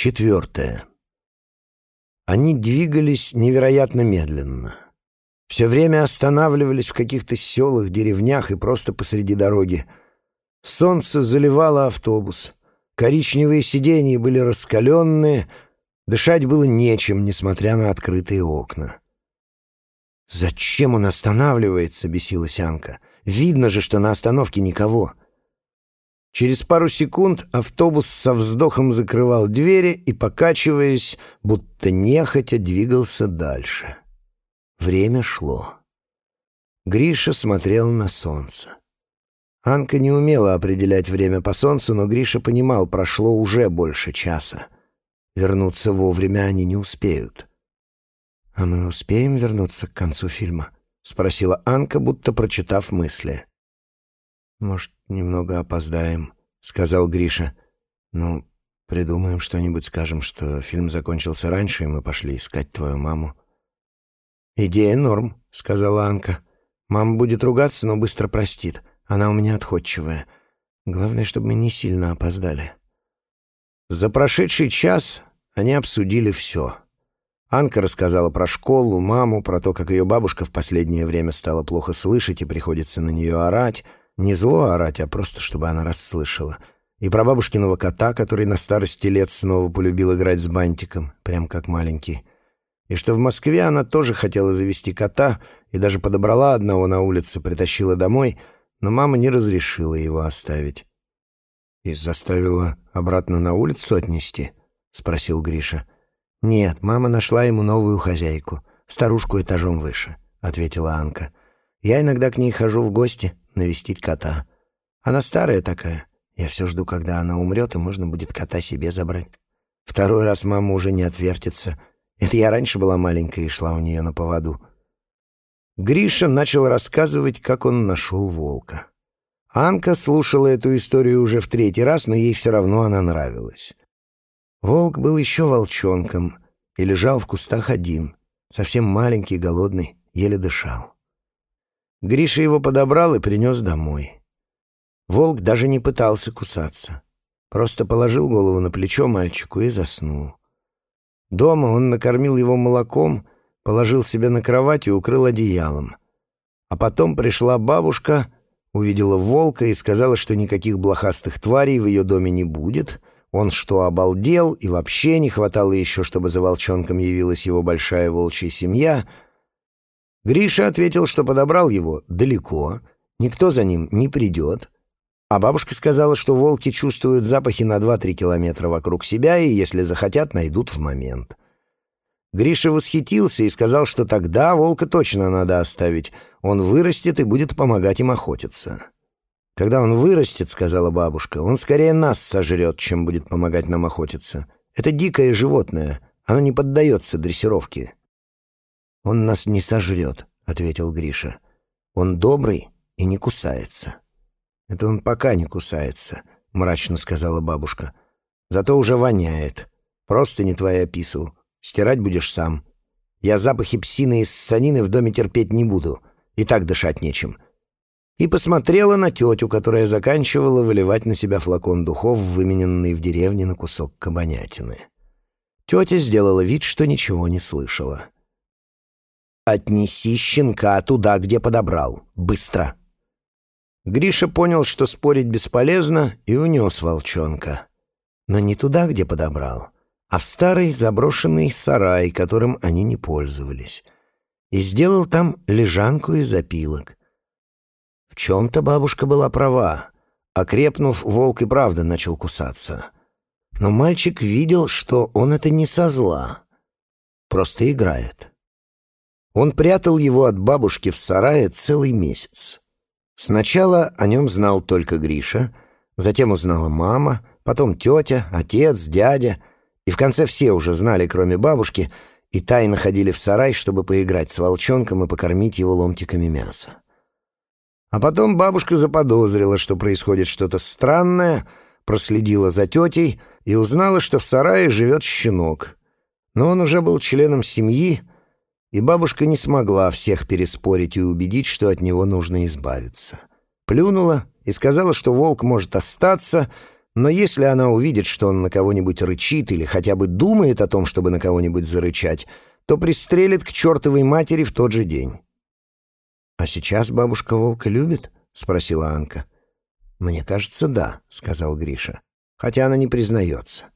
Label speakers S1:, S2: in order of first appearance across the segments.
S1: Четвертое. Они двигались невероятно медленно. Все время останавливались в каких-то селах, деревнях и просто посреди дороги. Солнце заливало автобус. Коричневые сиденья были раскаленные, дышать было нечем, несмотря на открытые окна. «Зачем он останавливается?» — бесилась Анка. «Видно же, что на остановке никого». Через пару секунд автобус со вздохом закрывал двери и, покачиваясь, будто нехотя, двигался дальше. Время шло. Гриша смотрел на солнце. Анка не умела определять время по солнцу, но Гриша понимал, прошло уже больше часа. Вернуться вовремя они не успеют. «А мы успеем вернуться к концу фильма?» — спросила Анка, будто прочитав мысли. «Может, немного опоздаем», — сказал Гриша. «Ну, придумаем что-нибудь, скажем, что фильм закончился раньше, и мы пошли искать твою маму». «Идея норм», — сказала Анка. «Мама будет ругаться, но быстро простит. Она у меня отходчивая. Главное, чтобы мы не сильно опоздали». За прошедший час они обсудили все. Анка рассказала про школу, маму, про то, как ее бабушка в последнее время стала плохо слышать и приходится на нее орать — не зло орать, а просто, чтобы она расслышала. И про бабушкиного кота, который на старости лет снова полюбил играть с бантиком, прям как маленький. И что в Москве она тоже хотела завести кота и даже подобрала одного на улице, притащила домой, но мама не разрешила его оставить. «И заставила обратно на улицу отнести?» — спросил Гриша. «Нет, мама нашла ему новую хозяйку, старушку этажом выше», — ответила Анка. «Я иногда к ней хожу в гости, навестить кота. Она старая такая. Я все жду, когда она умрет, и можно будет кота себе забрать. Второй раз мама уже не отвертится. Это я раньше была маленькая и шла у нее на поводу. Гриша начал рассказывать, как он нашел волка. Анка слушала эту историю уже в третий раз, но ей все равно она нравилась. Волк был еще волчонком и лежал в кустах один, совсем маленький, голодный, еле дышал. Гриша его подобрал и принес домой. Волк даже не пытался кусаться. Просто положил голову на плечо мальчику и заснул. Дома он накормил его молоком, положил себя на кровать и укрыл одеялом. А потом пришла бабушка, увидела волка и сказала, что никаких блохастых тварей в ее доме не будет. Он что, обалдел, и вообще не хватало еще, чтобы за волчонком явилась его большая волчья семья — Гриша ответил, что подобрал его далеко, никто за ним не придет. А бабушка сказала, что волки чувствуют запахи на 2-3 километра вокруг себя и, если захотят, найдут в момент. Гриша восхитился и сказал, что тогда волка точно надо оставить. Он вырастет и будет помогать им охотиться. «Когда он вырастет, — сказала бабушка, — он скорее нас сожрет, чем будет помогать нам охотиться. Это дикое животное, оно не поддается дрессировке». «Он нас не сожрет», — ответил Гриша. «Он добрый и не кусается». «Это он пока не кусается», — мрачно сказала бабушка. «Зато уже воняет. Просто не твоя описал. Стирать будешь сам. Я запахи псины и ссанины в доме терпеть не буду. И так дышать нечем». И посмотрела на тетю, которая заканчивала выливать на себя флакон духов, вымененный в деревне на кусок кабанятины. Тетя сделала вид, что ничего не слышала. «Отнеси щенка туда, где подобрал. Быстро!» Гриша понял, что спорить бесполезно, и унес волчонка. Но не туда, где подобрал, а в старый заброшенный сарай, которым они не пользовались. И сделал там лежанку из опилок. В чем-то бабушка была права. Окрепнув, волк и правда начал кусаться. Но мальчик видел, что он это не со зла. Просто играет. Он прятал его от бабушки в сарае целый месяц. Сначала о нем знал только Гриша, затем узнала мама, потом тетя, отец, дядя, и в конце все уже знали, кроме бабушки, и тайно ходили в сарай, чтобы поиграть с волчонком и покормить его ломтиками мяса. А потом бабушка заподозрила, что происходит что-то странное, проследила за тетей и узнала, что в сарае живет щенок. Но он уже был членом семьи, и бабушка не смогла всех переспорить и убедить, что от него нужно избавиться. Плюнула и сказала, что волк может остаться, Но если она увидит, что он на кого-нибудь рычит или хотя бы думает о том, чтобы на кого-нибудь зарычать, то пристрелит к чертовой матери в тот же день. «А сейчас бабушка волка любит?» — спросила Анка. «Мне кажется, да», — сказал Гриша. «Хотя она не признается.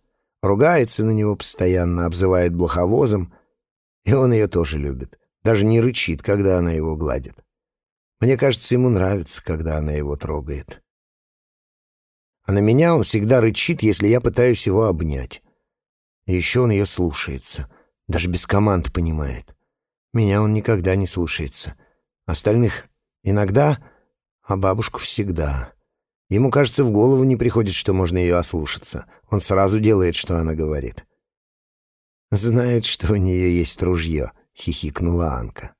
S1: Ругается на него постоянно, обзывает блоховозом, и он ее тоже любит. Даже не рычит, когда она его гладит. Мне кажется, ему нравится, когда она его трогает. А на меня он всегда рычит, если я пытаюсь его обнять. И еще он ее слушается, даже без команд понимает. Меня он никогда не слушается. Остальных иногда, а бабушку всегда. Ему, кажется, в голову не приходит, что можно ее ослушаться. Он сразу делает, что она говорит. «Знает, что у нее есть ружье», — хихикнула Анка.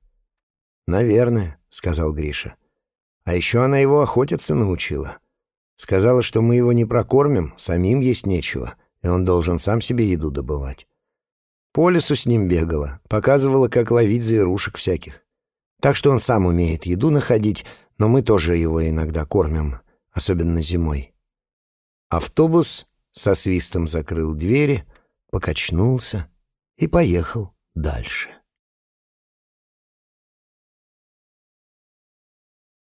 S1: «Наверное», — сказал Гриша. «А еще она его охотиться научила. Сказала, что мы его не прокормим, самим есть нечего, и он должен сам себе еду добывать. По лесу с ним бегала, показывала, как ловить зверушек всяких. Так что он сам умеет еду находить, но мы тоже его иногда кормим, особенно зимой. Автобус со свистом закрыл двери, покачнулся и поехал дальше.